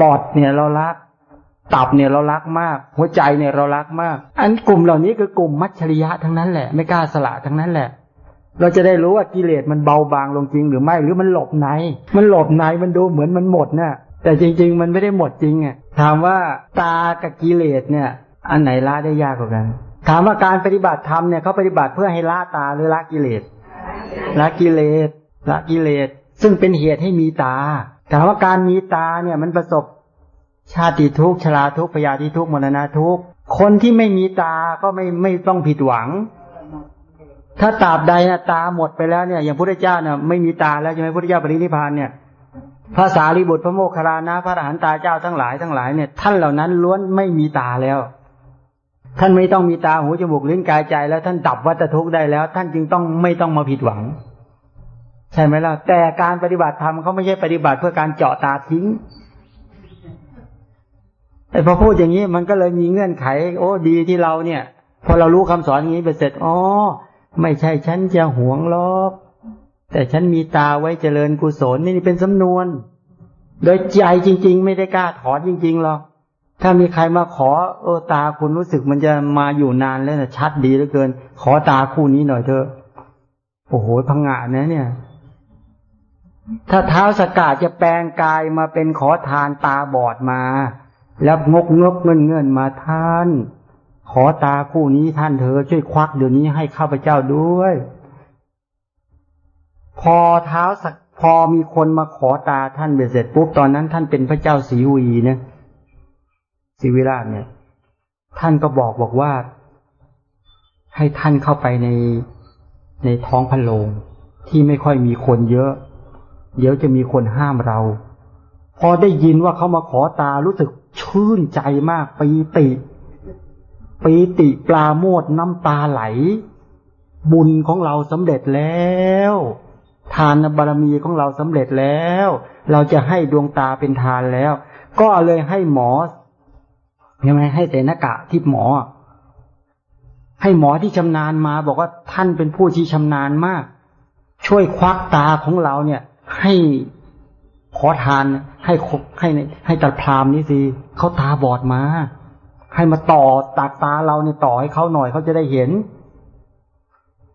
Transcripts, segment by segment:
ปอดเนี่ยเรารัก ตับเนี่ยเรารักมาก หัวใจเนี่ยเรารักมาก อันกลุ่มเหล่านี้คือกลุ่มมัจฉริยะทั้งนั้นแหละ ไม่กล้าสละทั้งนั้นแหละ เราจะได้รู้ว่ากิเลสมันเบาบางลงจริงหรือไม่หรือมันหลบใน มันหลบในมันดูเหมือนมันหมดนะ่ะแต่จริง ๆ มันไม่ได้หมดจริงอะถามว่าตากับกิเลสเนี่ย อันไหนละได้ยากกว่ากัน ถามว่าการปฏิบัติธรรมเนี่ยเขาปฏิบัติเพื่อให้ละตาหรือละกิเลสละกิเลสละกิเลสซึ่งเป็นเหตุให้มีตา ถามว่าการมีตาเนี่ยมันประสบชาติทุกข์ชราทุกข์พยาธิทุกข์มรณะทุกข์คนที่ไม่มีตาก็ไม่ไม่ต้องผิดหวัง ถ้าตาบใดนะตาหมดไปแล้วเนี่ย อย่างพระเจ้าเนี่ยไม่มีตาแล้วใช่ไหมพระเจ้าปรินิพานเนี่ยภาษาลิบุตรพระโมคคัลลานะพระอรหันตาเจ้าทั้งหลายทั้งหลายเนี่ยท่านเหล่านั้นล้วนไม่มีตาแล้ว ท่านไม่ต้องมีตาหูจมูกลิ้นกายใจ แล้วท่านดับวัฏทุกข์ได้แล้ว ท่านจึงต้องไม่ต้องมาผิดหวัง ใช่ไหมล่ะ แต่การปฏิบัติธรรมเขาไม่ใช่ปฏิบัติเพื่อการเจาะตาทิ้งไอ้พอพูดอย่างนี้มันก็เลยมีเงื่อนไข โอ้ดีที่เราเนี่ย พอเรารู้คำสอนอย่างนี้ไปเสร็จอ๋อไม่ใช่ฉันจะหวงลอกแต่ฉันมีตาไว้เจริญกุศลนี่เป็นสำนวน โดยใจจริง ๆ ไม่ได้กล้าถอนจริงๆหรอกถ้ามีใครมาขอเออตาคุณรู้สึกมันจะมาอยู่นานแล้วนะชัดดีเหลือเกิน ขอตาคู่นี้หน่อยเถอะ โอ้โหพังงะนะเนี่ย ถ้าเท้าสกาจะแปลงกายมาเป็นขอทานตาบอดมา แล้วงกงกเงินเงินมาท่าน ขอตาคู่นี้ท่านเธอช่วยควักเดี๋ยวนี้ให้ข้าพเจ้าด้วย พอเท้าสักพอมีคนมาขอตาท่านเบียเสร็จปุ๊บตอนนั้นท่านเป็นพระเจ้าศรีวีนะศรีวิราชเนี่ย ท่านก็บอกบอกว่า ให้ท่านเข้าไปในในท้องพะโลงที่ไม่ค่อยมีคนเยอะ เดี๋ยวจะมีคนห้ามเรา พอได้ยินว่าเขามาขอตารู้สึกชื่นใจมากปีติปีติปลาโมดน้ำตาไหล บุญของเราสำเร็จแล้ว ทานบารมีของเราสำเร็จแล้ว เราจะให้ดวงตาเป็นทานแล้ว ก็เลยให้หมอยังไงให้แตนากะที่หมอ ให้หมอที่ชำนาญมา บอกว่าท่านเป็นผู้ที่ชำนาญมาก ช่วยควักตาของเราเนี่ย ให้ขอทานให้ให้ให้ตัดพรามนี่สิเขาตาบอดมา ให้มาต่อตัดตาเราเนี่ยต่อให้เขาหน่อยเขาจะได้เห็น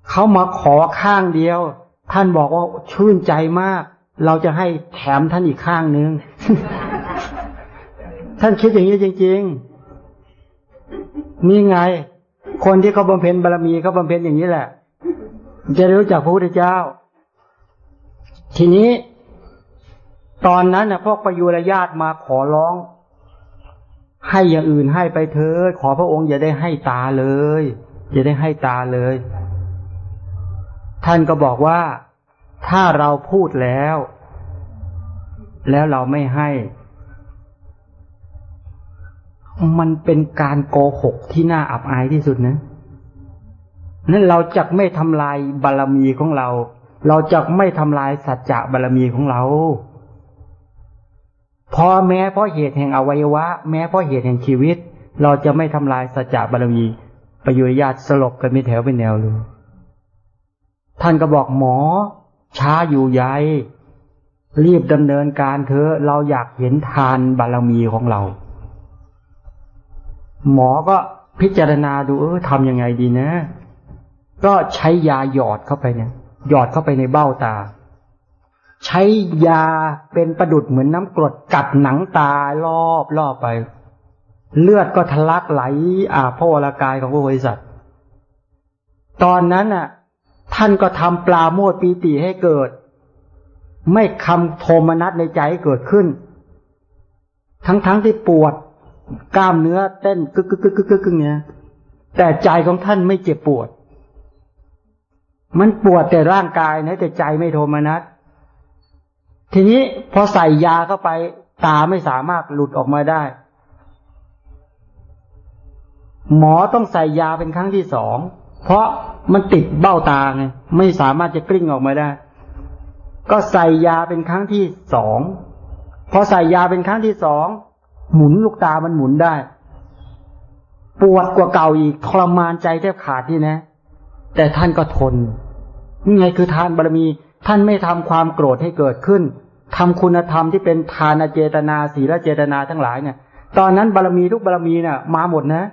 เขามาขอข้างเดียว ท่านบอกว่าชื่นใจมาก เราจะให้แถมท่านอีกข้างนึง ท่านคิดอย่างนี้จริง ๆ นี่ไง คนที่เขาบำเพ็ญบารมีเขาบำเพ็ญอย่างนี้แหละ จะรู้จักพระพุทธเจ้า ทีนี้ตอนนั้นนะพวกประยุรญาติมาขอร้อง ให้อย่างอื่นให้ไปเถิดขอพระองค์อย่าได้ให้ตาเลย อย่าได้ให้ตาเลย ท่านก็บอกว่าถ้าเราพูดแล้ว แล้วเราไม่ให้ มันเป็นการโกหกที่น่าอับอายที่สุดนะนั้นเราจะไม่ทำลายบารรมีของเรา เราจะไม่ทำลายสัจจะบารรมีของเราพอแม้เพราะเหตุแห่งอวัยวะ แม้เพราะเหตุแห่งชีวิต เราจะไม่ทำลายสัจจะบารรมีประโยชน์ญาติสลบกันไม่แถวเป็นแนวเลยท่านก็บอกหมอ ช้าอยู่ใหญ่รีบดำเนินการเถอะเราอยากเห็นทานบารมีของเรา หมอก็พิจารณาดูเออทำยังไงดีนะ ก็ใช้ยาหยอดเข้าไปเนี่ย หยอดเข้าไปในเบ้าตา ใช้ยาเป็นประดุดเหมือนน้ำกรดกัดหนังตารอบรอบไป เลือดก็ทะลักไหลอาพระวรากายของพระบริษัทตอนนั้นอะ ท่านก็ทำปลาโมดปีติให้เกิด ไม่คำโทมนัสในใจเกิดขึ้น ทั้งๆทที่ปวดกล้ามเนื้อเต้นกึกกึกกึกกึกกึกเนี้ยแต่ใจของท่านไม่เจ็บปวด มันปวดแต่ร่างกายนะแต่ใจไม่โทมนัสทีนี้พอใส่ยาเข้าไป ตาไม่สามารถหลุดออกมาได้ หมอต้องใส่ยาเป็นครั้งที่สอง เพราะมันติดเบ้าตาไงไม่สามารถจะกลิ้งออกมาได้ ก็ใส่ยาเป็นครั้งที่สองพอใส่ยาเป็นครั้งที่สองหมุนลูกตามันหมุนได้ ปวดกว่าเก่าอีกทรมานใจแทบขาดที่นะ แต่ท่านก็ทนนี่ไงคือทานบารมี ท่านไม่ทำความโกรธให้เกิดขึ้นทำคุณธรรมที่เป็นทานเจตนาศีลเจตนาทั้งหลายเนี่ย ตอนนั้นบารมีทุกบารมีเนี่ยมาหมดนะ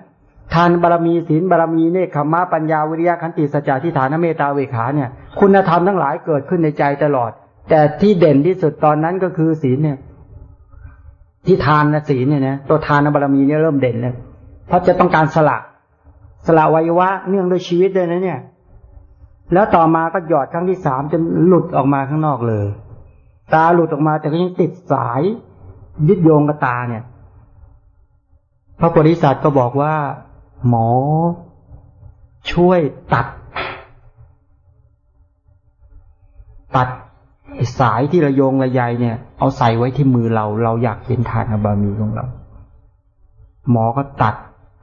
ทานบารมีศีลบารมีเนคขมะปัญญาวิริยะขันติสัจจะทิฏฐานเมตตาเวขาเนี่ย คุณธรรมทั้งหลายเกิดขึ้นในใจตลอด แต่ที่เด่นที่สุดตอนนั้นก็คือศีลเนี่ย ที่ทานนะศีลเนี่ยนะตัวทานบารมีเนี่ยเริ่มเด่นเลยเพราะจะต้องการสละสละวัยวะเนื่องด้วยชีวิตเลยนะเนี่ย แล้วต่อมาก็หยอดครั้งที่สามจนหลุดออกมาข้างนอกเลย ตาหลุดออกมาแต่ก็ยังติดสาย ยึดโยงกับตาเนี่ย พระโพธิสัตว์ก็บอกว่า หมอ ช่วยตัด ตัดสายที่ระโยงระยายเนี่ย เอาใส่ไว้ที่มือเรา เราอยากเห็นทานบารมีของเรา หมอก็ตัด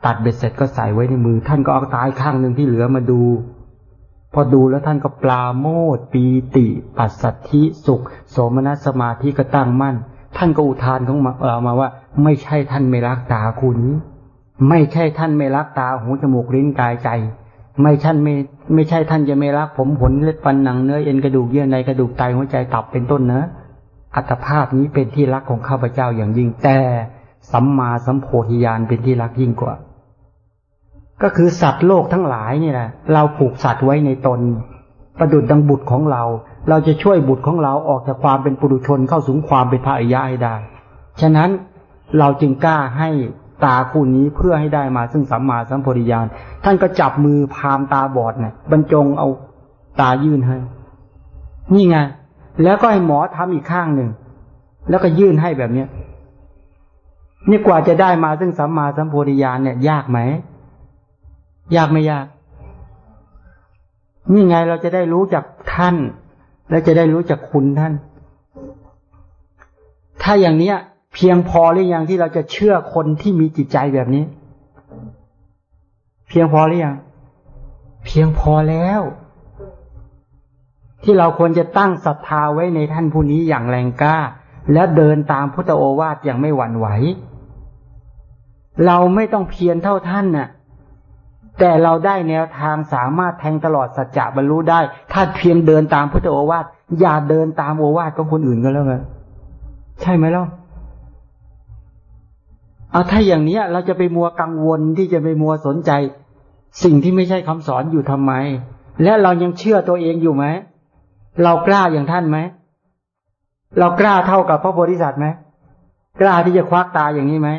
ตัดเบ็ดเสร็จก็ใส่ไว้ในมือ ท่านก็เอาตายข้างหนึ่งที่เหลือมาดู พอดูแล้วท่านก็ปลาโมดปีติ ปัสสัทธิสุข โสมนัสสมาธิก็ตั้งมั่น ท่านก็อุทานของเรามาว่า ไม่ใช่ท่านไม่รักตาคุณ ไม่ใช่ท่านไม่รักตาหูจมูกลิ้นกายใจ ไม่ใช่ไม่ไม่ใช่ท่านจะไม่รักผมผลเล็บฟันหนังเนื้อเอ็นกระดูกเยื่อในกระดูกไตหัวใจตับเป็นต้นเนะอัตภาพนี้เป็นที่รักของข้าพเจ้าอย่างยิ่งแต่สัมมาสัมโพธิญาณเป็นที่รักยิ่งกว่า ก็คือสัตว์โลกทั้งหลายนี่แหละเราผูกสัตว์ไว้ในตน ประดุดดังบุตรของเรา เราจะช่วยบุตรของเราออกจากความเป็นปุถุชนเข้าสู่ความเป็นพระอริยะให้ได้ ฉะนั้นเราจึงกล้าให้ตาคู่นี้เพื่อให้ได้มาซึ่งสัมมาสัมโพธิญาณท่านก็จับมือพามตาบอดเนี่ยบรรจงเอาตายื่นให้ นี่ไง แล้วก็ให้หมอทำอีกข้างหนึ่ง แล้วก็ยื่นให้แบบเนี้ยนี่กว่าจะได้มาซึ่งสัมมาสัมโพธิญาณเนี่ยยากไหม ยากไม่ยาก นี่ไงเราจะได้รู้จักท่าน และจะได้รู้จักคุณท่าน ถ้าอย่างเนี้ย เพียงพอหรือยังที่เราจะเชื่อคนที่มีจิตใจแบบนี้ เพียงพอหรือยังเพียงพอแล้ว ที่เราควรจะตั้งศรัทธาไว้ในท่านผู้นี้อย่างแรงกล้า และเดินตามพุทธโอวาทอย่างไม่หวั่นไหว เราไม่ต้องเพียรเท่าท่านน่ะ แต่เราได้แนวทางสามารถแทงตลอดสัจจะบรรลุได้ ถ้าเพียงเดินตามพุทธโอวาทอย่าเดินตามโอวาทของคนอื่นก็แล้วกันใช่ไหมล่ะเอาถ้าอย่างนี้เราจะไปมัวกังวลที่จะไปมัวสนใจ สิ่งที่ไม่ใช่คำสอนอยู่ทำไม และเรายังเชื่อตัวเองอยู่ไหมเรากล้าอย่างท่านไหมเรากล้าเท่ากับพระโพธิสัตว์ไหมกล้าที่จะควักตาอย่างนี้ไหม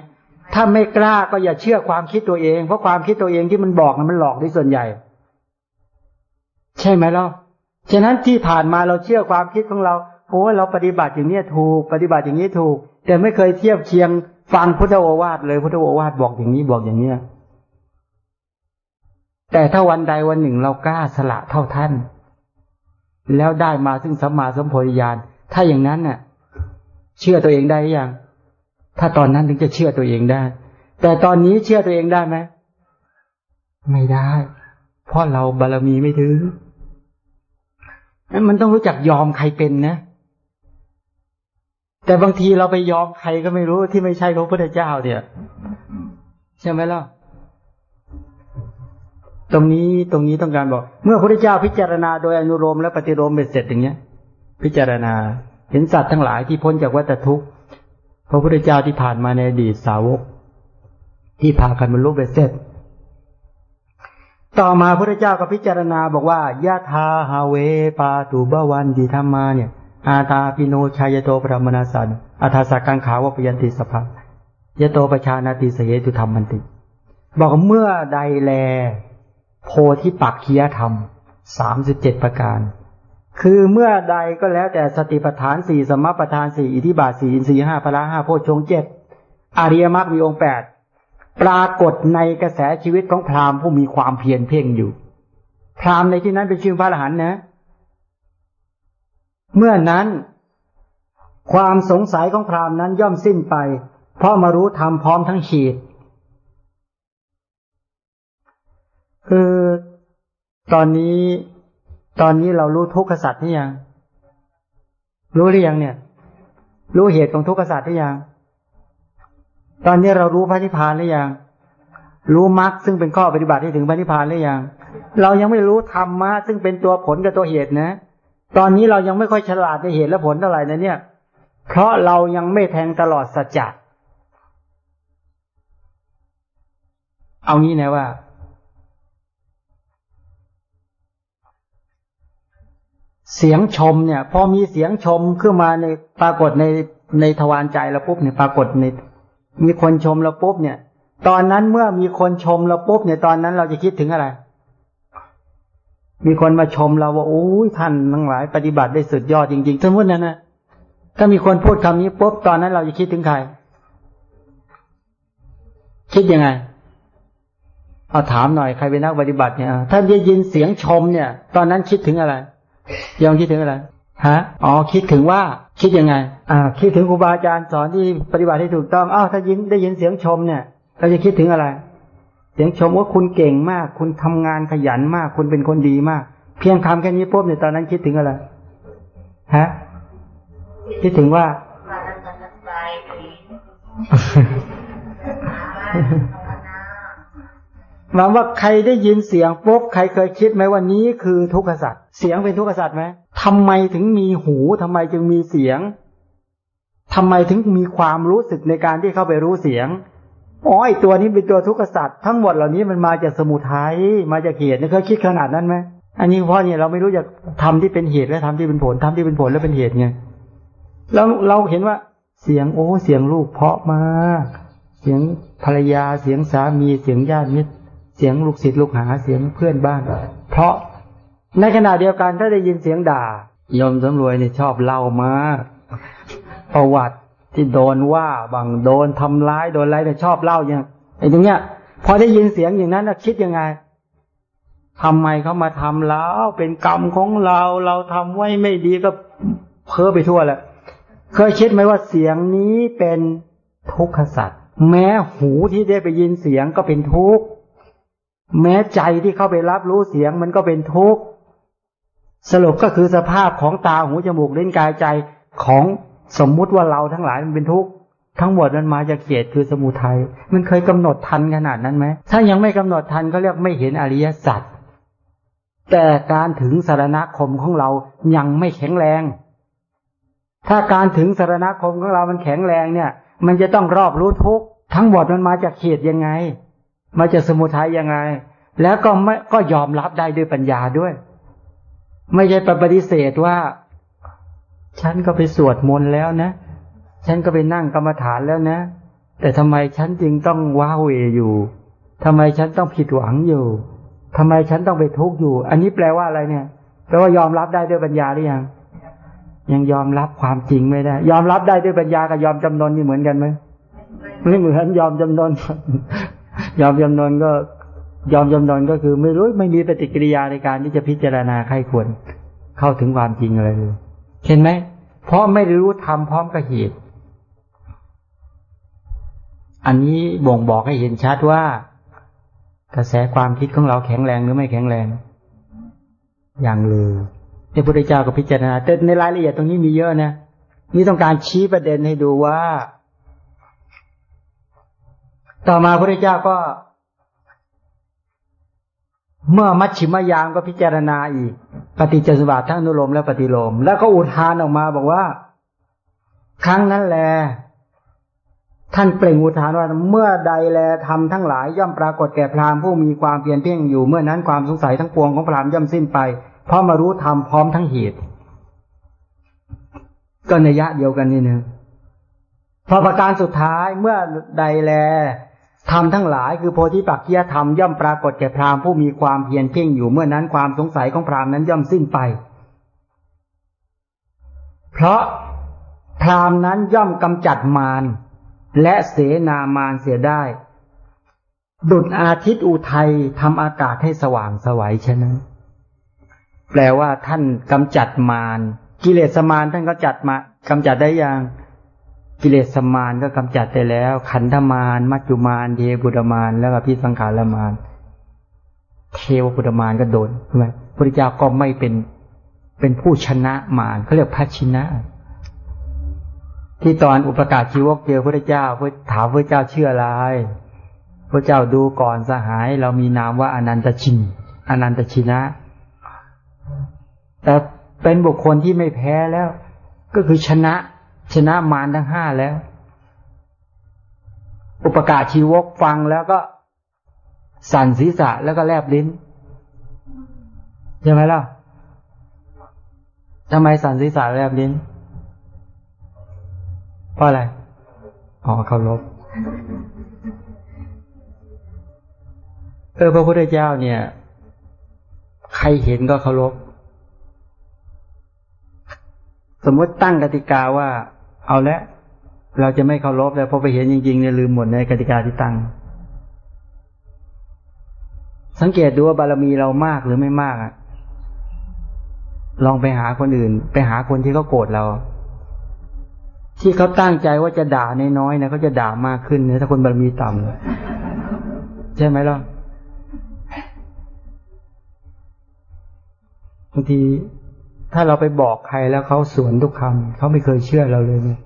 ถ้าไม่กล้าก็อย่าเชื่อความคิดตัวเอง เพราะความคิดตัวเองที่มันบอกมันหลอกที่ส่วนใหญ่ ใช่ไหมล่ะฉะนั้นที่ผ่านมาเราเชื่อความคิดของเราโอ้เราปฏิบัติอย่างนี้ถูก ปฏิบัติอย่างนี้ถูก แต่ไม่เคยเทียบเคียงฟังพุทธโอวาทเลยพุทธโอวาทบอกอย่างนี้บอกอย่างเนี้ยแต่ถ้าวันใดวันหนึ่งเรากล้าสละเท่าท่าน แล้วได้มาซึ่งสัมมาสัมโพธิญาณถ้าอย่างนั้นเน่ะ เชื่อตัวเองได้ยัง ถ้าตอนนั้นถึงจะเชื่อตัวเองได้ แต่ตอนนี้เชื่อตัวเองได้ไหมไม่ได้ เพราะเราบารมีไม่ถึงมันต้องรู้จักยอมใครเป็นนะ แต่บางทีเราไปยอมใครก็ไม่รู้ที่ไม่ใช่พระพุทธเจ้าเนี่ยใช่ไหมล่ะตรงนี้ตรงนี้ต้องการบอก เมื่อพระพุทธเจ้าพิจารณาโดยอนุโลมและปฏิโลมเบ็ดเสร็จอย่างเงี้ย พิจารณาเห็นสัตว์ทั้งหลายที่พ้นจากวัฏทุกข์ พระพุทธเจ้าที่ผ่านมาในอดีตสาวก ที่พากันบรรลุเบ็ดเสร็จ ต่อมาพระพุทธเจ้าก็พิจารณาบอกว่ายะทาฮาเวปาตูบวันดีธรรมาเนี่ย อาตาปิโนชายโตปรมนาสันอัฏสกังขาวปยันติสภายะโตประชานาติเสยตุธรรมมันติ บอกเมื่อใดแล โพธิปักคียธรรมสามสิบเจ็ดประการ คือเมื่อใดก็แล้วแต่สติปัฏฐานสี่สมปัฏฐานสี่อิทิบาทสี่อินทรีห้าพละห้าโพชงเจ็ดอริยมรรคมีองค์แปดปรากฏในกระแสชีวิตของพราหมณ์ผู้มีความเพียรเพ่งอยู่ พราหมณ์ในที่นั้นเป็นชื่อพระอรหันต์นะ เมื่อนั้น ความสงสัยของพราหมณ์นั้นย่อมสิ้นไป เพราะมารู้ธรรมพร้อมทั้งขีด คือตอนนี้ ตอนนี้เรารู้ทุกขสัตว์ที่ยัง รู้หรือยังเนี่ย รู้เหตุของทุกขสัตว์ที่ยัง ตอนนี้เรารู้พระนิพพานหรือยัง รู้มรรคซึ่งเป็นข้อปฏิบัติที่ถึงพระนิพพานหรือยัง เรายังไม่รู้ธรรมะซึ่งเป็นตัวผลกับตัวเหตุนะ ตอนนี้เรายังไม่ค่อยฉลาดในเหตุและผลเท่าไหร่นะเนี่ย เพราะเรายังไม่แทงตลอดสัจจะ เอางี้นะว่า เสียงชมเนี่ย พอมีเสียงชมขึ้นมาในปรากฏในในทวารใจเราปุ๊บเนี่ยปรากฏในมีคนชมเราปุ๊บเนี่ย ตอนนั้นเมื่อมีคนชมเราปุ๊บเนี่ยตอนนั้นเราจะคิดถึงอะไร มีคนมาชมเราว่าโอ้ยท่านทั้งหลาย ปฏิบัติได้สุดยอดจริงๆสมมตินั้นนะถ้ามีคนพูดคำนี้ปุ๊บตอนนั้นเราจะคิดถึงใคร คิดยังไงเอาถามหน่อยใครเป็นนักปฏิบัติเนี่ยถ้าได้ยินเสียงชมเนี่ย ตอนนั้นคิดถึงอะไร ยังคิดถึงอะไรฮะอ๋อคิดถึงว่าคิดยังไง อ่า คิดถึงครูบาอาจารย์สอนที่ปฏิบัติให้ถูกต้องอ้าวถ้ายินได้ยินเสียงชมเนี่ยเราจะคิดถึงอะไร เสียงชมว่าคุณเก่งมาก คุณทำงานขยันมาก คุณเป็นคนดีมาก เพียงคำแค่นี้ปุ๊บเนี่ยตอนนั้นคิดถึงอะไรฮะคิดถึงว่า หมายว่าใครได้ยินเสียงปุ๊บใครเคยคิดไหมว่านี้คือทุกขสัตว์เสียงเป็นทุกขสัตว์ไหมทำไมถึงมีหูทำไมจึงมีเสียงทำไมถึงมีความรู้สึกในการที่เข้าไปรู้เสียงอ๋อไอตัวนี้เป็นตัวทุกขสัตว์ทั้งหมดเหล่านี้มันมาจากสมุทัยมาจากเหตุเคยคิดขนาดนั้นไหมอันนี้เพราะเนี่ยเราไม่รู้จะทำที่เป็นเหตุและทำที่เป็นผลทำที่เป็นผลแล้วเป็นเหตุไงแล้วเราเห็นว่าเสียงโอ้เสียงลูกเพาะมาก เสียงภรรยาเสียงสามีเสียงญาติมิตร เสียงลูกศิษย์ลูกหาเสียงเพื่อนบ้าน เพราะในขณะเดียวกันถ้าได้ยินเสียงด่ายมสำรวยเนี่ยชอบเล่ามากประวัติที่โดนว่าบางโดนทำร้ายโดนอะไรเนี่ยชอบเล่าอย่างไอ้ตรงเนี้ย พอได้ยินเสียงอย่างนั้นคิดยังไงทำไมเขามาทำแล้วเป็นกรรมของเรา เราทำไว้ไม่ดีก็เพ้อไปทั่วแหละเคยคิดไหมว่าเสียงนี้เป็นทุกขสัตว์แม้หูที่ได้ไปยินเสียงก็เป็นทุกข์ แม้ใจที่เข้าไปรับรู้เสียงมันก็เป็นทุกข์สรุปก็คือสภาพของตาหูจมูกเล่นกายใจของสมมุติว่าเราทั้งหลายมันเป็นทุกข์ทั้งหมดมันมาจากเกียรติคือสมุทัยมันเคยกำหนดทันขนาดนั้นไหมถ้ายังไม่กำหนดทันก็เรียกไม่เห็นอริยสัจแต่การถึงสารณคมของเรายังไม่แข็งแรง ถ้าการถึงสารณคมของเรามันแข็งแรงเนี่ย มันจะต้องรอบรู้ทุกทั้งหมดมันมาจากเกียรติยังไง มาจากสมุทัยยังไง แล้วก็ไม่ก็ยอมรับได้ด้วยปัญญาด้วย ไม่ใช่ปฏิเสธว่า ฉันก็ไปสวดมนต์แล้วนะ ฉันก็ไปนั่งกรรมฐานแล้วนะ แต่ทำไมฉันจึงต้องว้าเวอยู่ทำไมฉันต้องผิดหวังอยู่ทำไมฉันต้องไปทุกข์อยู่ อันนี้แปลว่าอะไรเนี่ยแปลว่ายอมรับได้ด้วยปัญญาหรือยังยังยอมรับความจริงไม่ได้ ยอมรับได้ด้วยปัญญากับยอมจำนนนี่เหมือนกันไหมไม่เหมือนยอมจำนน ยอมจำนนก็ยอมจำนนก็คือ ไม่รู้ไม่มีปฏิกิริยาในการที่จะพิจารณาใครควรเข้าถึงความจริงอะไรเลยเห็นไหมเพราะไม่รู้ทำพร้อมกับเหตุอันนี้บ่งบอกให้เห็นชัดว่า กระแสความคิดของเราแข็งแรงหรือไม่แข็งแรง อย่างเลยพระพุทธเจ้าก็พิจารณาแต่ในรายละเอียดตรงนี้มีเยอะนะนี่ต้องการชี้ประเด็นให้ดูว่า ต่อมาพระพุทธเจ้าก็ เมื่อมัชชิมยามก็พิจารณาอีก ปฏิจจสมบัติทั้งนุโลมและปฏิโลม แล้วก็อุทานออกมาบอกว่า ครั้งนั้นแล ท่านเปล่งอุทานว่าเมื่อใดแลทำทั้งหลายย่อมปรากฏแก่พราหมณ์ผู้มีความเพียรเพ่งอยู่เมื่อนั้นความสงสัยทั้งปวงของพราหมณ์ย่อมสิ้นไป เพราะมารู้ธรรมพร้อมทั้งเหตุก็ในยะเดียวกันนี่นึงพอประการสุดท้ายเมื่อใดแล ธรรมทั้งหลายคือโพธิปักขียธรรมย่อมปรากฏแก่พราหมณ์ผู้มีความเพียรเพ่งอยู่เมื่อนั้นความสงสัยของพราหมณ์นั้นย่อมสิ้นไป เพราะพราหมณ์นั้นย่อมกำจัดมารและเสนามารเสียได้ ดุดอาทิตย์อุทัยทำอากาศให้สว่างสวัยฉะนั้น แปลว่าท่านกำจัดมารกิเลสมารท่านก็จัดมากำจัดได้อยัง กิเลสมารก็กำจัดไปแล้ว ขันธมารมัจจุมารเทวปุตมารแล้วก็พิสังขารมารเทวปุตมารก็โดนใช่ไหมพระเจ้าก็ไม่เป็นเป็นผู้ชนะมารเขาเรียกพัชินะ ที่ตอนอุปการชีวกเจอพระเจ้าพระถามพระเจ้าเชื่ออะไรพระเจ้าดูก่อนสหาย เรามีนามว่าอนันตชินอนันตชินะ แต่เป็นบุคคลที่ไม่แพ้แล้ว ก็คือชนะ ชนะมารทั้งห้าแล้ว อุปการชีวกฟังแล้วก็สั่นศีรษะแล้วก็แลบลิ้นใช่ไหมล่ะทำไมสั่นศีรษะแลบลิ้น เพราะอะไร อ๋อเคารพเออพระพุทธเจ้าเนี่ย ใครเห็นก็เคารพสมมติตั้งกติกาว่า เอาละเราจะไม่เคารพแล้วพอไปเห็นจริงๆเนี่ยลืมหมดในกติกาที่ตั้ง สังเกตดูว่าบารมีเรามากหรือไม่มากอะลองไปหาคนอื่น ไปหาคนที่เขาโกรธเรา ที่เขาตั้งใจว่าจะด่าน้อยๆนะเขาจะด่ามากขึ้นเนี่ยถ้าคนบารมีต่ำใช่ไหมล่ะบางที ถ้าเราไปบอกใครแล้วเขาสวนทุกคำเขาไม่เคยเชื่อเราเลยเนี่ย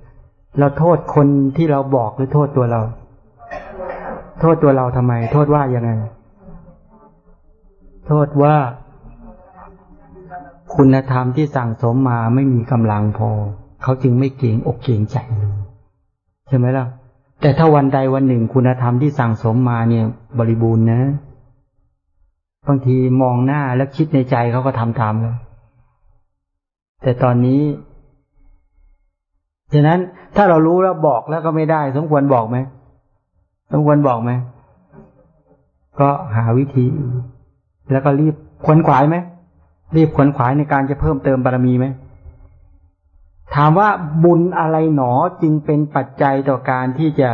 เราโทษคนที่เราบอกหรือโทษตัวเรา โทษตัวเราทำไม โทษว่ายังไง โทษว่า คุณธรรมที่สั่งสมมาไม่มีกำลังพอ เขาจึงไม่เก่งอกเก่งใจใช่ไหมล่ะ แต่ถ้าวันใดวันหนึ่งคุณธรรมที่สั่งสมมาเนี่ย บริบูรณ์นะบางทีมองหน้าแล้วคิดในใจเขาก็ทำตามแล้ว แต่ตอนนี้ ฉะนั้นถ้าเรารู้แล้วบอกแล้วก็ไม่ได้ สมควรบอกไหมสมควรบอกไหม ก็หาวิธี แล้วก็รีบขวนขวายไหม รีบขวนขวายในการจะเพิ่มเติมบารมีไหม ถามว่าบุญอะไรหนอจึงเป็นปัจจัยต่อการที่จะ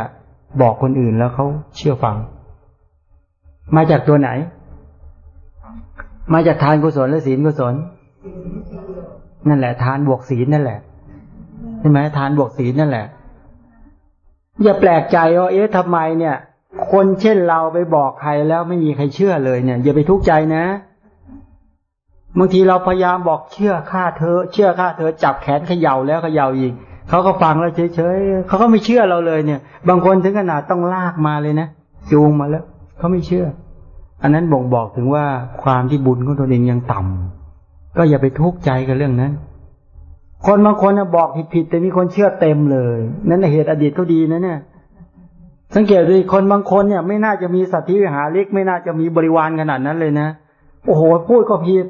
บอกคนอื่นแล้วเขาเชื่อฟัง มาจากตัวไหน มาจากทานกุศลและศีลกุศล นั่นแหละ ทานบวกศีลนั่นแหละใช่ไหมทานบวกศีลนั่นแหละ อย่าแปลกใจว่าเอ๊ะทำไมเนี่ย คนเช่นเราไปบอกใครแล้วไม่มีใครเชื่อเลยเนี่ย อย่าไปทุกข์ใจนะบางทีเราพยายามบอกเชื่อข้าเธอ เชื่อข้าเธอ จับแขนเขย่าแล้วเขย่าอีกเขาก็ฟังแล้วเฉยๆเขาก็ไม่เชื่อเราเลยเนี่ย บางคนถึงขนาดต้องลากมาเลยนะจูงมาแล้วเขาไม่เชื่อ อันนั้นบ่งบอกถึงว่าความที่บุญของตนเองยังต่ำ ก็อย่าไปทุกข์ใจกับเรื่องนั้น คนบางคนบอกผิดๆแต่มีคนเชื่อเต็มเลย นั่นเหตุอดีตก็ดีนะเนี่ย สังเกตดูคนบางคนเนี่ย ไม่น่าจะมีสัตว์ที่วิหาริกไม่น่าจะมีบริวารขนาดนั้นเลยนะ โอ้โหพูดก็ผิด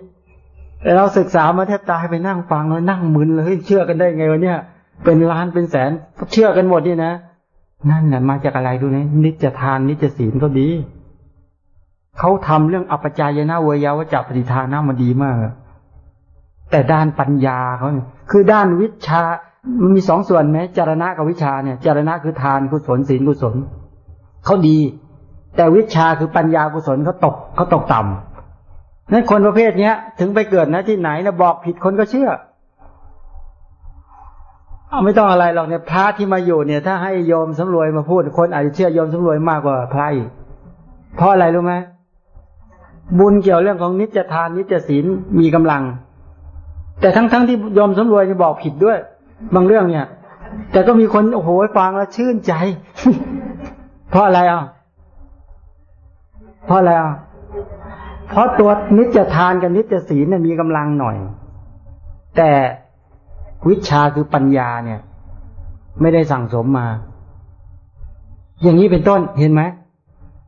แต่เราศึกษามาแทบตายไปนั่งฟังแล้วนั่งมึนเลยเชื่อกันได้ไงวะเนี่ย เป็นล้านเป็นแสนเชื่อกันหมดนี่นะนั่นน่ะมาจากอะไรดูนะนิจทานนิจศีลก็ดีเขาทำเรื่องอัปจายนะเวยาวจับปฏิทานะมันดีมาก แต่ด้านปัญญาเขาเนี่ยคือด้านวิชามันมีสองส่วนไหมจารณะกับวิชาเนี่ย จารณะคือทานกุศลศีลกุศลเขาดี แต่วิชาคือปัญญากุศลเขาตกเขาตกต่ำนั้นคนประเภทเนี้ย ถึงไปเกิดนะที่ไหนนะบอกผิดคนก็เชื่อเอาไม่ต้องอะไรหรอกเนี่ยพระที่มาอยู่เนี่ย ถ้าให้โยมสำรวยมาพูด คนอาจจะเชื่อโยมสำรวยมากกว่าพระอีกเพราะอะไรรู้ไหมบุญเกี่ยวเรื่องของนิจทานนิจศีลมีกำลัง แต่ทั้งๆทที่ยอมสำรวยจะบอกผิดด้วย บางเรื่องเนี่ย แต่ก็มีคนโอ้โหฟังแล้วชื่นใจ เพราะอะไรอะเพราะอะไรอะเพราะตัวนิจทานกับนิจศีลเนี่ยมีกำลังหน่อย แต่วิชาคือปัญญาเนี่ย ไม่ได้สั่งสมมา อย่างนี้เป็นต้นเห็นไหม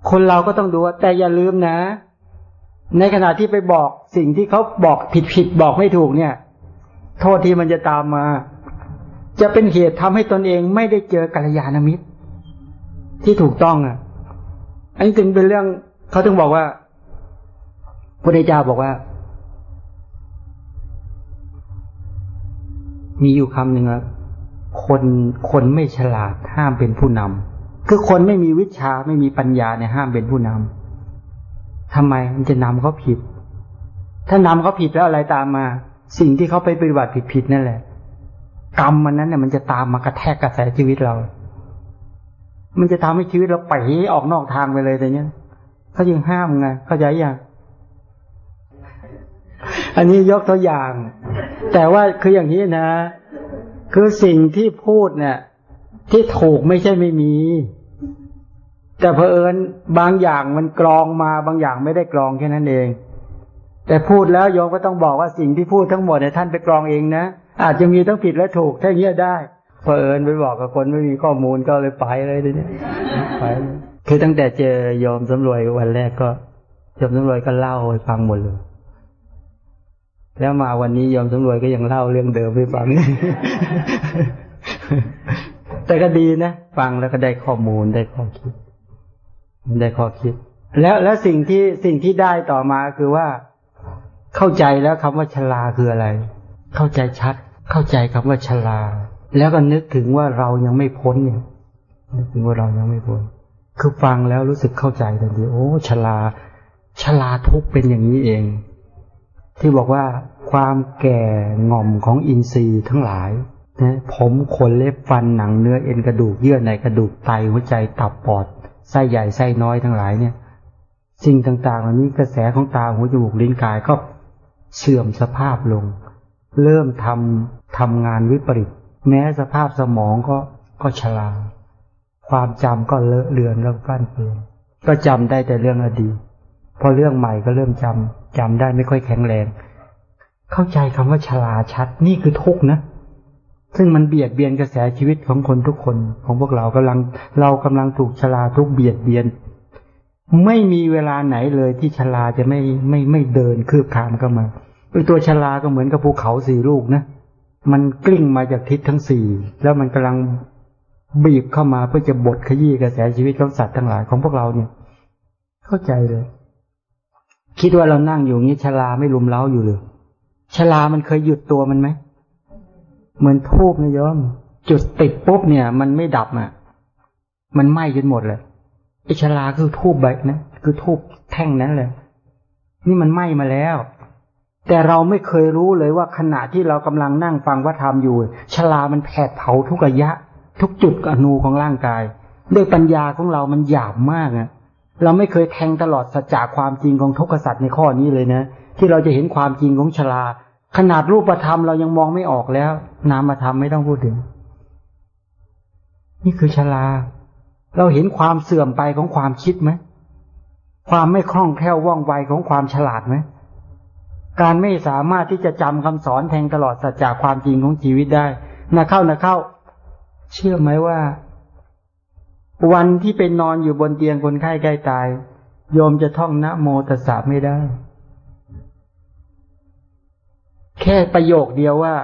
คนเราก็ต้องดูแต่อย่าลืมนะ ในขณะที่ไปบอกสิ่งที่เขาบอกผิดผิดบอกไม่ถูกเนี่ย โทษที่มันจะตามมา จะเป็นเหตุทำให้ตนเองไม่ได้เจอกัลยาณมิตร ที่ถูกต้องอะ อันนี้ถึงเป็นเรื่องเขาถึงบอกว่าพระเจ้าบอกว่า มีอยู่คำหนึ่งอะคนคนไม่ฉลาดห้ามเป็นผู้นำคือคนไม่มีวิชาไม่มีปัญญาเนี่ยห้ามเป็นผู้นำ ทำไมมันจะนำเขาผิด ถ้านำเขาผิดแล้วอะไรตามมา สิ่งที่เขาไปปฏิบัติผิดๆนั่นแหละ กรรมมันนั้นเนี่ยมันจะตามมากระแทกกระแสชีวิตเรา มันจะทำให้ชีวิตเราไปออกนอกทางไปเลยแต่เนี้ยเขายังห้ามไงเข้าใจยังอันนี้ยกตัวอย่าง แต่ว่าคืออย่างนี้นะ คือสิ่งที่พูดเนี่ย ที่ถูกไม่ใช่ไม่มี แต่เพอเอิญบางอย่างมันกรองมาบางอย่างไม่ได้กรองแค่นั้นเอง แต่พูดแล้วโยมก็ต้องบอกว่าสิ่งที่พูดทั้งหมดเนี่ยท่านไปกรองเองนะ อาจจะมีทั้งผิดและถูกถ้าเงี้ยได้เพอเอิญไปบอกกับคนไม่มีข้อมูลก็เลยไปเลยทีนี้ไปคือตั้งแต่เจอยอมสำรวยวันแรกก็ยอมสำรวยก็เล่าให้ฟังหมดเลยแล้วมาวันนี้ยอมสำรวยก็ยังเล่าเรื่องเดิมให้ฟัง แต่ก็ดีนะ ฟังแล้วก็ได้ข้อมูลได้ข้อคิด ได้ข้อคิด แล้วแล้วสิ่งที่สิ่งที่ได้ต่อมาคือว่า เข้าใจแล้วคำว่าชลาคืออะไร เข้าใจชัด เข้าใจคำว่าชลา แล้วก็นึกถึงว่าเรายังไม่พ้นเนี่ยนึกถึงว่าเรายังไม่พ้น คือฟังแล้วรู้สึกเข้าใจทันทีโอ้ชลาชลาทุกเป็นอย่างนี้เอง ที่บอกว่าความแก่ง่อมของอินทรีย์ทั้งหลายนะผมขนเล็บฟันหนังเนื้อเอ็นกระดูกเยื่อในกระดูกไตหัวใจตับปอด ไส้ใหญ่ไส้น้อยทั้งหลายเนี่ย สิ่งต่างๆเหล่านี้กระแสของตาหูจมูกลิ้นกายก็เสื่อมสภาพลง เริ่มทำทำงานวิปริตแม้สภาพสมองก็ก็ชราความจำก็เลอะเลือนแล้วฟั่นเฟือนก็จำได้แต่เรื่องอดีตพอเรื่องใหม่ก็เริ่มจำจำได้ไม่ค่อยแข็งแรง เข้าใจคำว่าชราชัด นี่คือทุกนะ ซึ่งมันเบียดเบียนกระแสชีวิตของคนทุกคนของพวกเรากำลังเรากำลังถูกชราทุกเบียดเบียน ไม่มีเวลาไหนเลยที่ชราจะไม่ไม่ไม่เดินคืบคานเข้ามาตัวชราก็เหมือนกับภูเขาสี่ลูกนะมันกลิ้งมาจากทิศทั้งสี่แล้วมันกำลังบีบเข้ามาเพื่อจะบดขยี้กระแสชีวิตของสัตว์ทั้งหลายของพวกเราเนี่ย เข้าใจเลย คิดว่าเรานั่งอยู่งี้ชราไม่ลุมเล้าอยู่เลยชรามันเคยหยุดตัวมันไหม เหมือนทูบนะโยม จุดติดปุ๊บเนี่ย มันไม่ดับอะ มันไหม้จนหมดเลยไอชราคือทูบใบนะคือทูบแท่งนั้นเลย นี่มันไหม้มาแล้ว แต่เราไม่เคยรู้เลยว่าขณะที่เรากำลังนั่งฟังพระธรรมอยู่ ชลามันแผดเผาทุกระยะ ทุกจุดอนูของร่างกาย ด้วยปัญญาของเรามันหยาบมากอะเราไม่เคยแทงตลอดสัจจะความจริงของทุกขสัตว์ในข้อนี้เลยนะ ที่เราจะเห็นความจริงของชลา ขนาดรูปธรรมเรายังมองไม่ออกแล้ว นามธรรมไม่ต้องพูดถึง นี่คือชลา เราเห็นความเสื่อมไปของความคิดไหมความไม่คล่องแคล่วว่องไวของความฉลาดไหมการไม่สามารถที่จะจำคำสอนแทงตลอดสัจจะความจริงของชีวิตได้นะเข้านะเข้า เชื่อไหมว่า วันที่เป็นนอนอยู่บนเตียงคนไข้ใกล้ตายโยมจะท่องนะโมตสาไม่ได้ แค่ประโยคเดียวว่า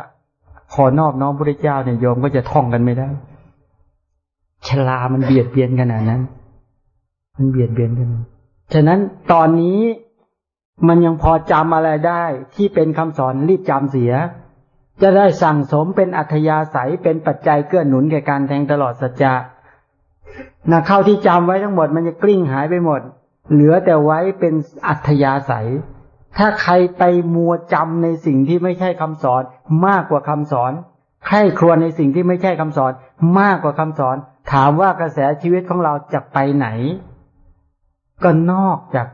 ขอนอบน้อมพระเจ้าเนี่ยโยมก็จะท่องกันไม่ได้ชลามันเบียดเบียนขนาดนั้น มันเบียดเบียนกันฉะนั้นตอนนี้มันยังพอจำอะไรได้ ที่เป็นคำสอนรีบจำเสีย จะได้สั่งสมเป็นอัธยาศัยเป็นปัจจัยเกื้อหนุนแก่การแทงตลอดสัจจะนะเข้าที่จำไว้ทั้งหมด มันจะกลิ้งหายไปหมด เหลือแต่ไว้เป็นอัธยาศัย ถ้าใครไปมัวจำในสิ่งที่ไม่ใช่คำสอน มากกว่าคำสอนใครครวญในสิ่งที่ไม่ใช่คำสอน มากกว่าคำสอน ถามว่ากระแสชีวิตของเราจะไปไหน ก็นอกจาก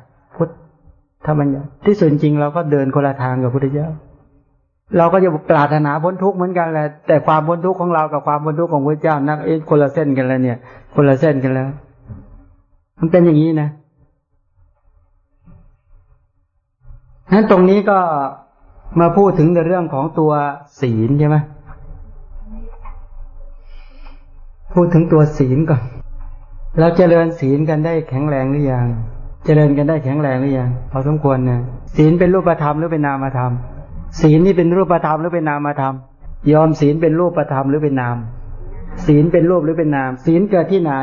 ถ้ามันที่สุดจริงเราก็เดินคนละทางกับพุทธเจ้าเราก็จะปรารถนาพ้นทุกข์เหมือนกันแหละแต่ความพ้นทุกข์ของเรากับความพ้นทุกข์ของพระเจ้านักเอ็นคนละเส้นกันแล้วเนี่ย คนละเส้นกันแล้ว มันเป็นอย่างนี้นะ นั้นตรงนี้ก็มาพูดถึงในเรื่องของตัวศีลใช่ไหมพูดถึงตัวศีลก่อนเราเจริญศีลกันได้แข็งแรงหรือยัง เจริญกันได้แข็งแรงหรือยังพอสมควรนะศีลเป็นรูปธรรมหรือเป็นนามธรรม ศีลนี่เป็นรูปธรรมหรือเป็นนามธรรม ยอมศีลเป็นรูปธรรมหรือเป็นนาม ศีลเป็นรูปหรือเป็นนาม ศีลเกิดที่ไหน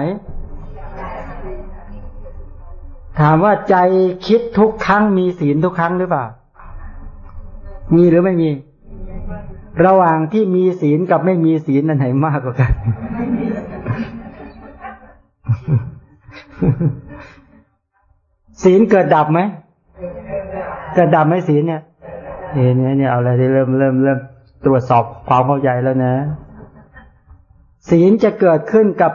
ถามว่าใจคิดทุกครั้งมีศีลทุกครั้งหรือเปล่า มีหรือไม่มี ระหว่างที่มีศีลกับไม่มีศีลนั่นไหนมากกว่ากัน ศีลเกิดดับไหม เกิดดับไหมศีลเนี่ยเนี่ยเนี่ยเอาอะไรที่เริ่มเริ่มเริ่มตรวจสอบความเข้าใจแล้วนะ ศีลจะเกิดขึ้นกับ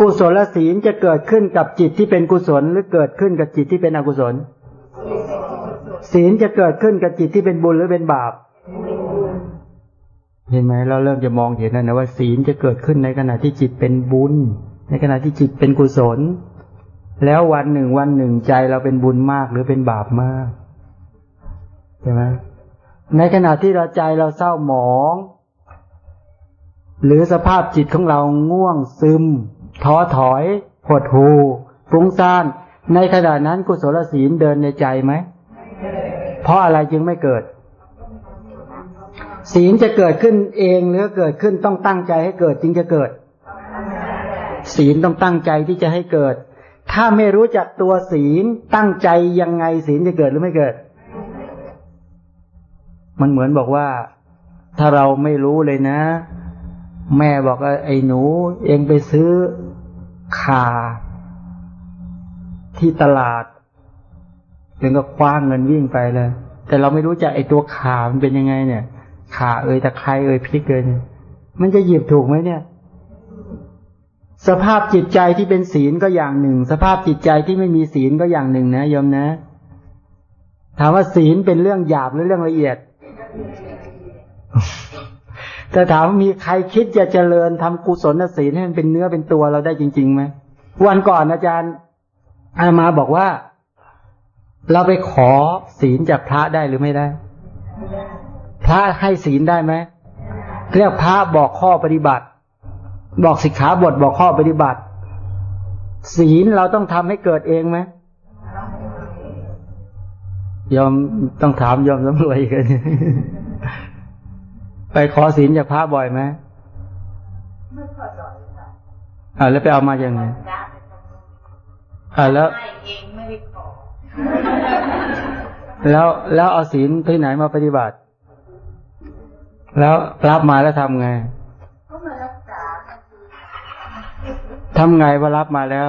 กุศลศีลจะเกิดขึ้นกับจิตที่เป็นกุศล หรือเกิดขึ้นกับจิตที่เป็นอกุศล ศีลจะเกิดขึ้นกับจิตที่เป็นบุญหรือเป็นบาป เห็นไหมเราเริ่มจะมองเห็นแล้วนะว่าศีลจะเกิดขึ้นในขณะที่จิตเป็นบุญ ในขณะที่จิตเป็นกุศล แล้ววันหนึ่งวันหนึ่งใจเราเป็นบุญมากหรือเป็นบาปมากใช่ไหมในขณะที่เราใจเราเศร้าหมอง หรือสภาพจิตของเราง่วงซึม ท้อถอยหดหูฟุ้งซ่าน ในขณะนั้นกุศลศีลเดินในใจไหม เพราะอะไรจึงไม่เกิด ศีลจะเกิดขึ้นเองหรือเกิดขึ้นต้องตั้งใจให้เกิดจึงจะเกิด ศีลต้องตั้งใจที่จะให้เกิด ถ้าไม่รู้จักตัวศีลตั้งใจยังไงศีลจะเกิดหรือไม่เกิด มันเหมือนบอกว่า ถ้าเราไม่รู้เลยนะ แม่บอกว่าไอ้หนู เองไปซื้อ ขาที่ตลาดถึงก็คว้างเงินวิ่งไปเลย แต่เราไม่รู้จักไอ้ตัวขามันเป็นยังไง เนี่ย ขาเอ่ยตะไคร้เอ่ยพริกเอ่ยเนี่ยมันจะหยิบถูกไหมเนี่ย สภาพจิตใจที่เป็นศีลก็อย่างหนึ่ง สภาพจิตใจที่ไม่มีศีลก็อย่างหนึ่งนะโยมนะ ถามว่าศีลเป็นเรื่องหยาบหรือเรื่องละเอียด แต่ถามมีใครคิดจะเจริญทำกุศลศีลให้มันเป็นเนื้อเป็นตัวเราได้จริงๆไหมวันก่อนอาจารย์อามาบอกว่า เราไปขอศีลจากพระได้หรือไม่ได้ พระให้ศีลได้ไหมเรียกพระบอกข้อปฏิบัติ บอกสิกขาบทบอกข้อปฏิบัติ ศีลเราต้องทำให้เกิดเองไหมยอมต้องถามยอมสำรวยกัน ไปขอศีลจากพระบ่อยไหมไม่ค่อยบ่อยค่ะอ่าแล้วไปเอามาอย่างไงอ่าแล้วแล้วแล้วเอาศีลที่ไหนมาปฏิบัติ แล้วรับมาแล้วทำไงทำไงว่ารับมาแล้ว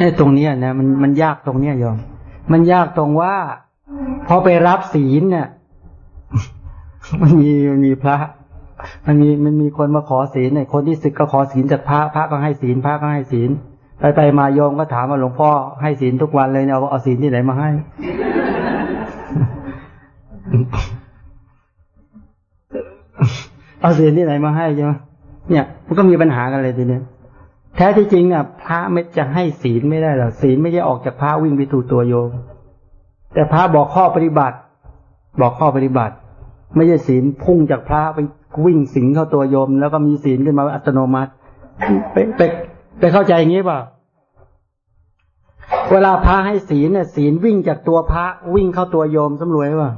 ไอ้ตรงนี้นะมันมันยากตรงเนี้ยโยมมันยากตรงว่า พอไปรับศีลเนี่ย มันมีมันมีพระ มันมีมันมีคนมาขอศีลเนี่ยคนที่ศึกก็ขอศีลจากพระพระก็ให้ศีลพระก็ให้ศีลไปไปมาโยมก็ถามว่าหลวงพ่อให้ศีลทุกวันเลยเนี่ยเอาศีลที่ไหนมาให้ เอาศีลที่ไหนมาให้ใช่ไหมเนี่ย มันก็มีปัญหากันเลยทีเนี้ย ท้ที่จริงเนี่ยพระไม่จะให้ศีลไม่ได้หรอกศีลไม่ใช่ออกจากพระวิ่งไปถูตัวโยม แต่พระบอกข้อปฏิบัติ บอกข้อปฏิบัติ ไม่ใช่ศีลพุ่งจากพระไปวิ่งสิงเข้าตัวโยม แล้วก็มีศีลขึ้นมาอัตโนมัติไปไปไปเข้าใจอย่างนี้ป่ะเวลาพระให้ศีลเนี่ยศีลวิ่งจากตัวพระวิ่งเข้าตัวโยมสำรวยป่ะ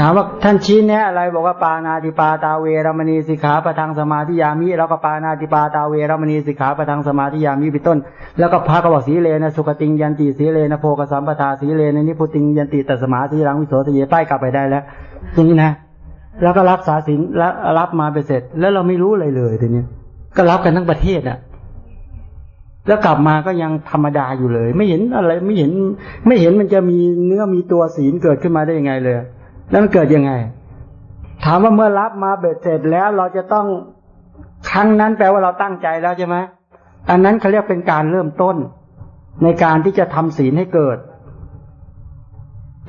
ถามว่าท่านชี้แนะอะไรบอกว่าปานาติปาตาเวรมณีสิกขาประทังสมาธิยามิแล้วก็ปานาติปาตาเวรมณีสิกขาประทังสมาธิยามิเป็นต้น แล้วก็พระก็บอกสีเลนะสุขติงยันติสีเลนะโพกสัมปทาสีเลนะนิพุติงยันติตัสมาธิรังวิโสทเยใต้กลับไปได้แล้วอย่างนี้นะ แล้วก็รักษาศีลแล้วรับมาไปเสร็จ แล้วเราไม่รู้อะไรเลยทีนี้ก็รับกันทั้งประเทศอะแล้วกลับมาก็ยังธรรมดาอยู่เลย ไม่เห็นอะไรไม่เห็น ไม่เห็นมันจะมีเนื้อมีตัวศีลเกิดขึ้นมาได้ยังไงเลย แล้วมันเกิดยังไง ถามว่าเมื่อรับมาเบ็ดเสร็จแล้วเราจะต้องครั้งนั้นแปลว่าเราตั้งใจแล้วใช่ไหมอันนั้นเขาเรียกเป็นการเริ่มต้น ในการที่จะทำศีลให้เกิด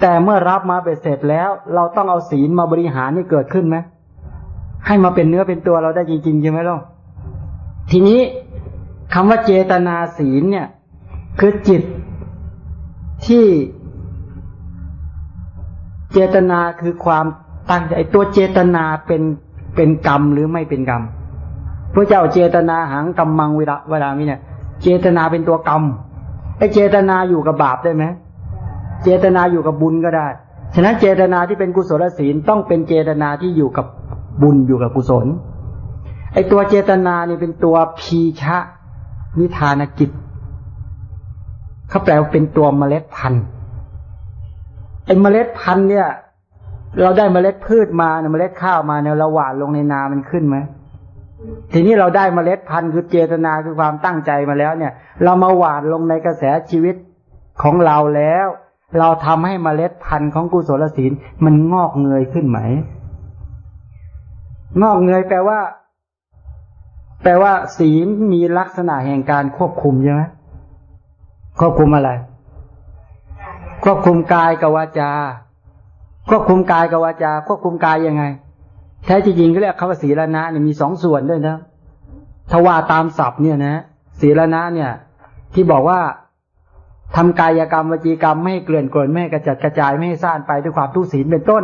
แต่เมื่อรับมาเบ็ดเสร็จแล้ว เราต้องเอาศีลมาบริหารให้เกิดขึ้นไหมให้มาเป็นเนื้อเป็นตัวเราได้จริงๆใช่ไหมล่ะทีนี้คำว่าเจตนาศีลเนี่ย คือจิตที่ เจตนาคือความตั้งใจตัวเจตนาเป็นเป็นกรรมหรือไม่เป็นกรรมพระเจ้าเจตนาหังกรรมังเวลาเวลานี้เนี่ย เจตนาเป็นตัวกรรมไอเจตนาอยู่กับบาปได้ไหมเจตนาอยู่กับบุญก็ได้ ฉะนั้นเจตนาที่เป็นกุศลศีลต้องเป็นเจตนาที่อยู่กับบุญอยู่กับกุศล ไอตัวเจตนานี่เป็นตัวพีชะนิทานกิจเขาแปลว่าเป็นตัวเมล็ดพันธุ์ ไอเมล็ดพันธุ์เนี่ย เราได้เมล็ดพืชมาเมล็ดข้าวมาเนี่ยเราหว่านลงในนามันขึ้นไหมทีนี้เราได้เมล็ดพันธุ์คือเจตนาคือความตั้งใจมาแล้วเนี่ย เรามาหว่านลงในกระแสชีวิตของเราแล้ว เราทำให้เมล็ดพันธุ์ของกุศลศีลมันงอกเงยขึ้นไหม งอกเงยแปลว่า แปลว่า ศีลมีลักษณะแห่งการควบคุมใช่ไหมควบคุมอะไร ควบคุมกายกับวาจา ควบคุมกายกับวาจา ควบคุมกายยังไง แท้จริงก็เรียกคำว่าศีลนะเนี่ยมีสองส่วนด้วยนะทว่าตามศัพท์เนี่ยนะศีลนะเนี่ย ที่บอกว่าทำกายกรรมวจีกรรมไม่ให้เกลื่อนกลนไม่ให้กระจัดกระจายไม่ให้ซ่านไปด้วยความทุศีลเป็นต้น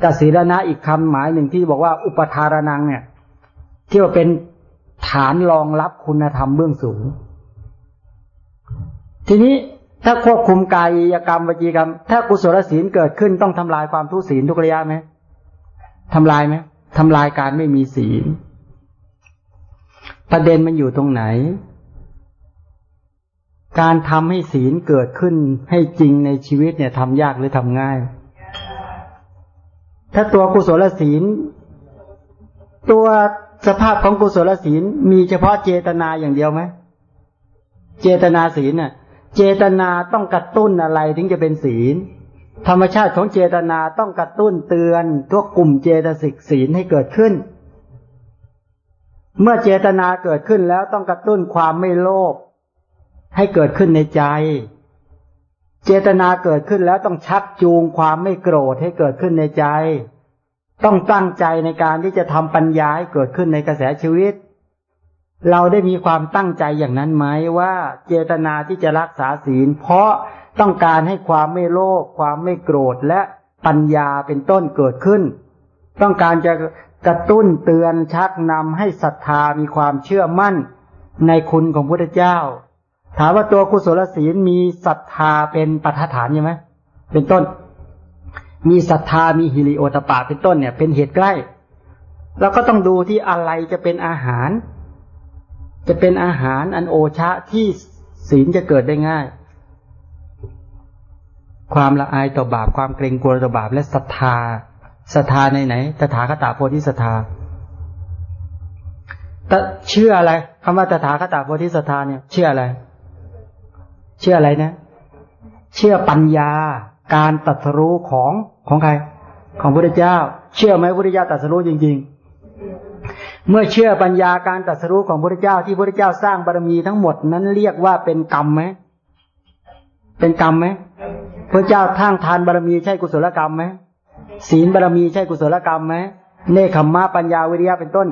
แต่ศีลนะอีกคำหมายหนึ่งที่บอกว่าอุปทารนังเนี่ย ที่ว่าเป็นฐานรองรับคุณธรรมเบื้องสูง ทีนี้ ถ้าควบคุมกายกรรมวจีกรรม ถ้ากุศลศีลเกิดขึ้นต้องทำลายความทุศีลทุกระยะไหมทำลายไหมทำลายการไม่มีศีล ประเด็นมันอยู่ตรงไหน การทำให้ศีลเกิดขึ้นให้จริงในชีวิตเนี่ยทำยากหรือทำง่าย ถ้าตัวกุศลศีล ตัวสภาพของกุศลศีลมีเฉพาะเจตนาอย่างเดียวไหมเจตนาศีลน่ะ เจตนาต้องกระตุ้นอะไรถึงจะเป็นศีล ธรรมชาติของเจตนาต้องกระตุ้นเตือนทุกกลุ่มเจตสิกศีลให้เกิดขึ้น เมื่อเจตนาเกิดขึ้นแล้วต้องกระตุ้นความไม่โลภให้เกิดขึ้นในใจ เจตนาเกิดขึ้นแล้วต้องชักจูงความไม่โกรธให้เกิดขึ้นในใจ ต้องตั้งใจในการที่จะทำปัญญาให้เกิดขึ้นในกระแสชีวิต เราได้มีความตั้งใจอย่างนั้นไหมว่าเจตนาที่จะรักษาศีล เพราะต้องการให้ความไม่โลภความไม่โกรธและปัญญาเป็นต้นเกิดขึ้น ต้องการจะกระตุ้นเตือนชักนำให้ศรัทธามีความเชื่อมั่นในคุณของพระเจ้า ถามว่าตัวกุศลศีลมีศรัทธาเป็นปัจฐานใช่ไหมเป็นต้น มีศรัทธามีฮิริโอตปาเป็นต้นเนี่ย เป็นเหตุใกล้เราก็ต้องดูที่อะไรจะเป็นอาหาร จะเป็นอาหารอันโอชะที่ศีลจะเกิดได้ง่าย ความละอายต่อบาปความเกรงกลัวต่อบาปและศรัทธาศรัทธาในไหนตถาคตโพธิศรัทธาแต่เชื่ออะไรคำว่าตถาคตโพธิศรัทธาเนี่ยเชื่ออะไร เชื่ออะไรนะ เชื่อปัญญา การตัดสู้ของของใคร ของพระเจ้า เชื่อไหมพระเจ้าตัดสู้จริง ๆ เมื่อเชื่อปัญญาการตัดสู้ของพระเจ้าที่พระเจ้าสร้างบารมีทั้งหมดนั้นเรียกว่าเป็นกรรมไหมเป็นกรรมไหมพระเจ้าทั้งทานบารมีใช่กุศลกรรมไหมศีลบารมีใช่กุศลกรรมไหมเนคขมมะปัญญาวิริยะเป็นต้น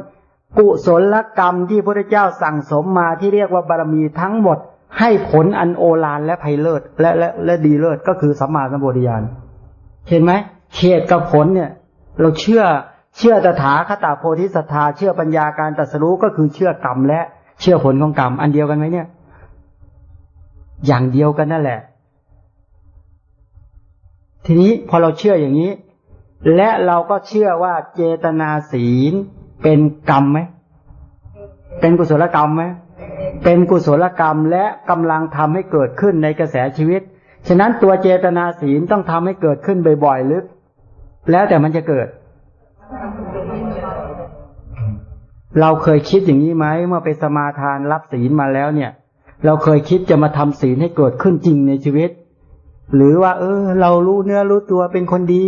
กุศลกรรมที่พระเจ้าสั่งสมมาที่เรียกว่าบารมีทั้งหมด ให้ผลอันโอฬารและไพเลิศและและและดีเลิศก็คือสัมมาสัมปวิญาณเห็นไหมเขตกับผลเนี่ย เราเชื่อ เชื่อตถาคตาโพธิสัตธาเชื่อปัญญาการตัดสู้ก็คือเชื่อกรรมและเชื่อผลของกรรม อันเดียวกันไหมเนี่ย อย่างเดียวกันนั่นแหละ ทีนี้พอเราเชื่ออย่างนี้ และเราก็เชื่อว่าเจตนาศีลเป็นกรรมไหมเป็นกุศลกรรมไหมเป็นกุศลกรรมและกำลังทำให้เกิดขึ้นในกระแสชีวิต ฉะนั้นตัวเจตนาศีลต้องทำให้เกิดขึ้นบ่อยๆลึก แล้วแต่มันจะเกิด เราเคยคิดอย่างนี้ไหมเมื่อไปสมาทานรับศีลมาแล้วเนี่ย เราเคยคิดจะมาทำศีลให้เกิดขึ้นจริงในชีวิต หรือว่า เออ เรารู้เนื้อรู้ตัวเป็นคนดี